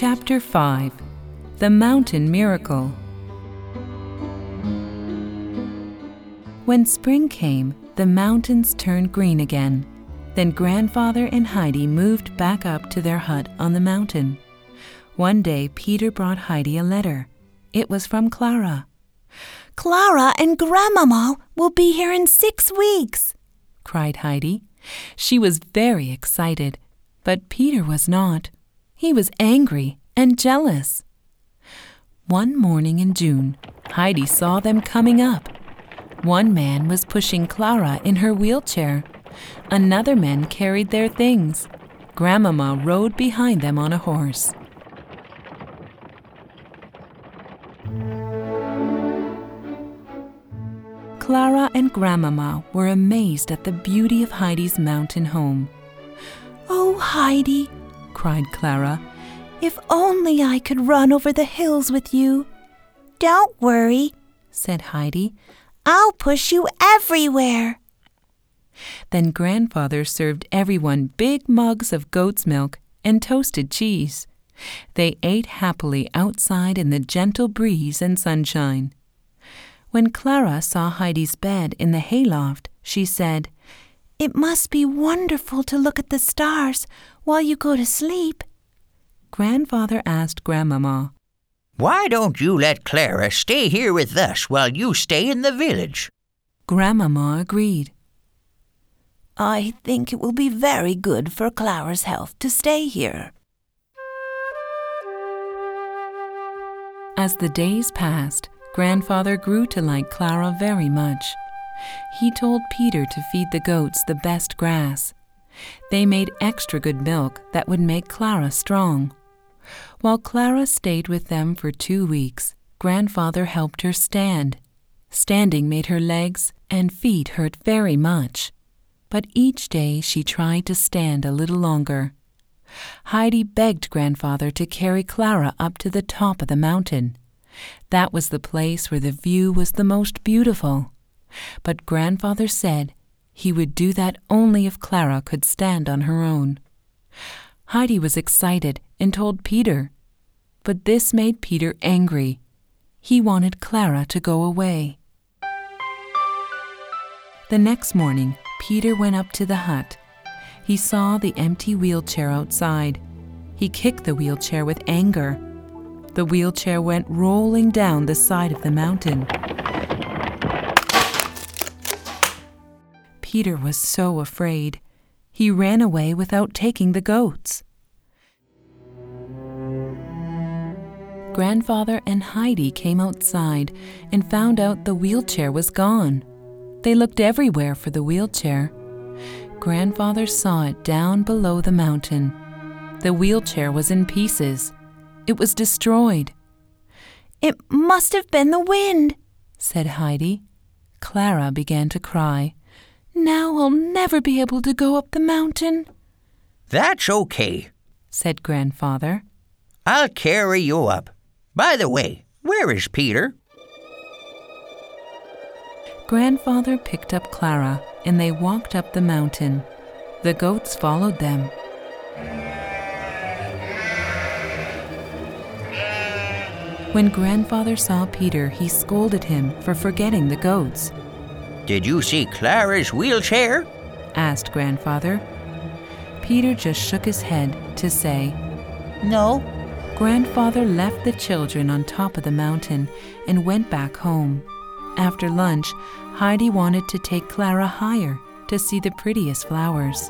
Chapter 5 The Mountain Miracle When spring came, the mountains turned green again. Then Grandfather and Heidi moved back up to their hut on the mountain. One day, Peter brought Heidi a letter. It was from Clara. Clara and Grandmama will be here in six weeks, cried Heidi. She was very excited, but Peter was not. He was angry and jealous. One morning in June, Heidi saw them coming up. One man was pushing Clara in her wheelchair. Another man carried their things. Grandmama rode behind them on a horse. Clara and Grandmama were amazed at the beauty of Heidi's mountain home. Oh, Heidi, cried Clara, if only I could run over the hills with you. Don't worry, said Heidi. I'll push you everywhere. Then Grandfather served everyone big mugs of goat's milk and toasted cheese. They ate happily outside in the gentle breeze and sunshine. When Clara saw Heidi's bed in the hayloft, she said, It must be wonderful to look at the stars while you go to sleep. Grandfather asked Grandmama, why don't you let Clara stay here with us while you stay in the village? Grandmama agreed. I think it will be very good for Clara's health to stay here. As the days passed, Grandfather grew to like Clara very much. He told Peter to feed the goats the best grass. They made extra good milk that would make Clara strong. While Clara stayed with them for two weeks, Grandfather helped her stand. Standing made her legs and feet hurt very much. But each day she tried to stand a little longer. Heidi begged Grandfather to carry Clara up to the top of the mountain. That was the place where the view was the most beautiful. But Grandfather said he would do that only if Clara could stand on her own. Heidi was excited and told Peter. But this made Peter angry. He wanted Clara to go away. The next morning, Peter went up to the hut. He saw the empty wheelchair outside. He kicked the wheelchair with anger. The wheelchair went rolling down the side of the mountain. Peter was so afraid. He ran away without taking the goats. Grandfather and Heidi came outside and found out the wheelchair was gone. They looked everywhere for the wheelchair. Grandfather saw it down below the mountain. The wheelchair was in pieces. It was destroyed. It must have been the wind, said Heidi. Clara began to cry. Now I'll never be able to go up the mountain. That's okay, said Grandfather. I'll carry you up. By the way, where is Peter? Grandfather picked up Clara and they walked up the mountain. The goats followed them. When Grandfather saw Peter, he scolded him for forgetting the goats. Did you see Clara's wheelchair? asked Grandfather. Peter just shook his head to say, No. Grandfather left the children on top of the mountain and went back home. After lunch, Heidi wanted to take Clara higher to see the prettiest flowers.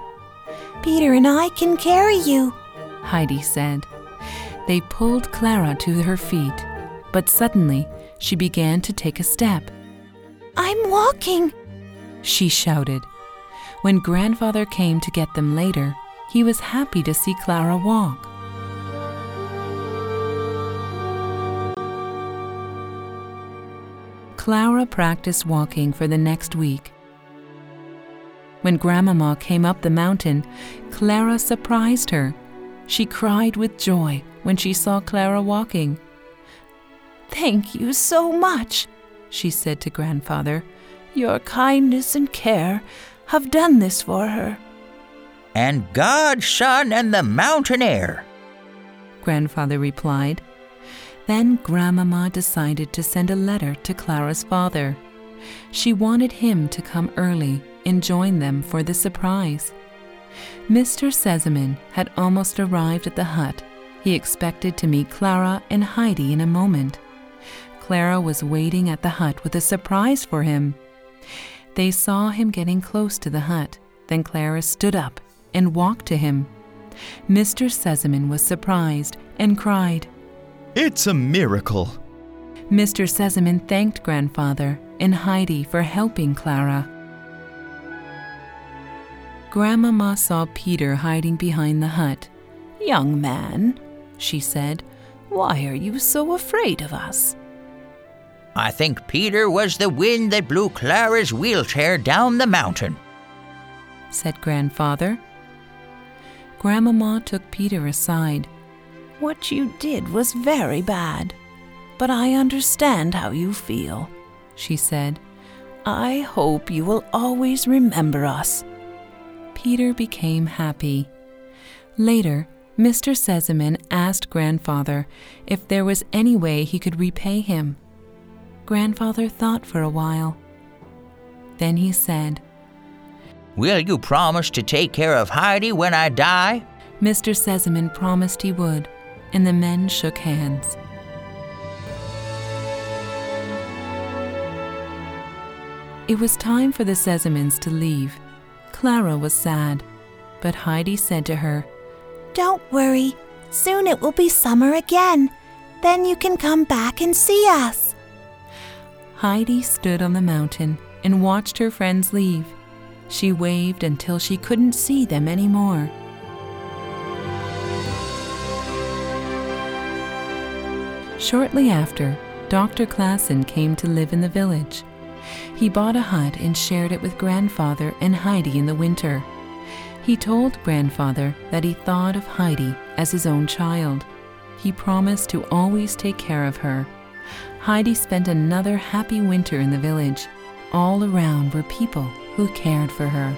Peter and I can carry you, Heidi said. They pulled Clara to her feet, but suddenly she began to take a step. I'm walking, she shouted. When grandfather came to get them later, he was happy to see Clara walk. Clara practiced walking for the next week. When Grandmama came up the mountain, Clara surprised her. She cried with joy when she saw Clara walking. Thank you so much, she said to Grandfather. Your kindness and care have done this for her. And God's sun and the mountain air. Grandfather replied. Then Grandmama decided to send a letter to Clara's father. She wanted him to come early and join them for the surprise. Mr. Sesemann had almost arrived at the hut. He expected to meet Clara and Heidi in a moment. Clara was waiting at the hut with a surprise for him. They saw him getting close to the hut. Then Clara stood up and walked to him. Mr. Sesemann was surprised and cried. It's a miracle. Mr. Sesemann thanked Grandfather and Heidi for helping Clara. Grandmama saw Peter hiding behind the hut. Young man, she said, why are you so afraid of us? I think Peter was the wind that blew Clara's wheelchair down the mountain, said Grandfather. Grandmama took Peter aside. What you did was very bad, but I understand how you feel, she said. I hope you will always remember us. Peter became happy. Later, Mr. Sesemann asked Grandfather if there was any way he could repay him. Grandfather thought for a while. Then he said, Will you promise to take care of Heidi when I die? Mr. Sesemann promised he would, and the men shook hands. It was time for the Sesemanns to leave. Clara was sad, but Heidi said to her, Don't worry, soon it will be summer again. Then you can come back and see us. Heidi stood on the mountain and watched her friends leave. She waved until she couldn't see them anymore. Shortly after, Dr. Klassen came to live in the village. He bought a hut and shared it with Grandfather and Heidi in the winter. He told Grandfather that he thought of Heidi as his own child. He promised to always take care of her. Heidi spent another happy winter in the village. All around were people who cared for her.